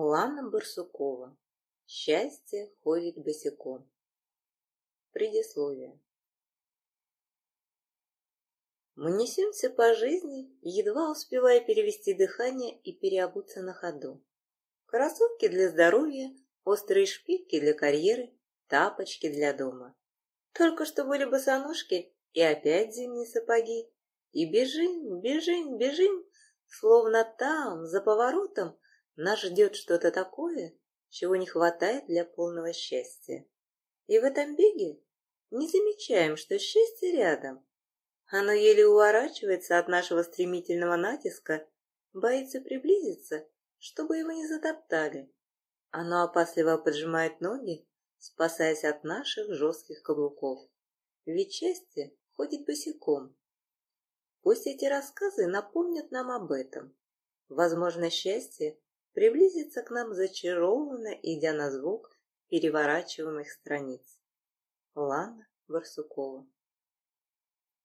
Лана Барсукова. Счастье ходит босиком. Предисловие. Мы несемся по жизни, едва успевая перевести дыхание и переобуться на ходу. Кроссовки для здоровья, острые шпильки для карьеры, тапочки для дома. Только что были босоножки и опять зимние сапоги. И бежим, бежим, бежим, словно там, за поворотом, нас ждет что-то такое, чего не хватает для полного счастья. И в этом беге не замечаем, что счастье рядом. Оно еле уворачивается от нашего стремительного натиска, боится приблизиться, чтобы его не затоптали. Оно опасливо поджимает ноги, спасаясь от наших жестких каблуков. Ведь счастье ходит босиком. Пусть эти рассказы напомнят нам об этом. Возможно, счастье приблизиться к нам зачарованно, идя на звук переворачиваемых страниц. Лана Барсукова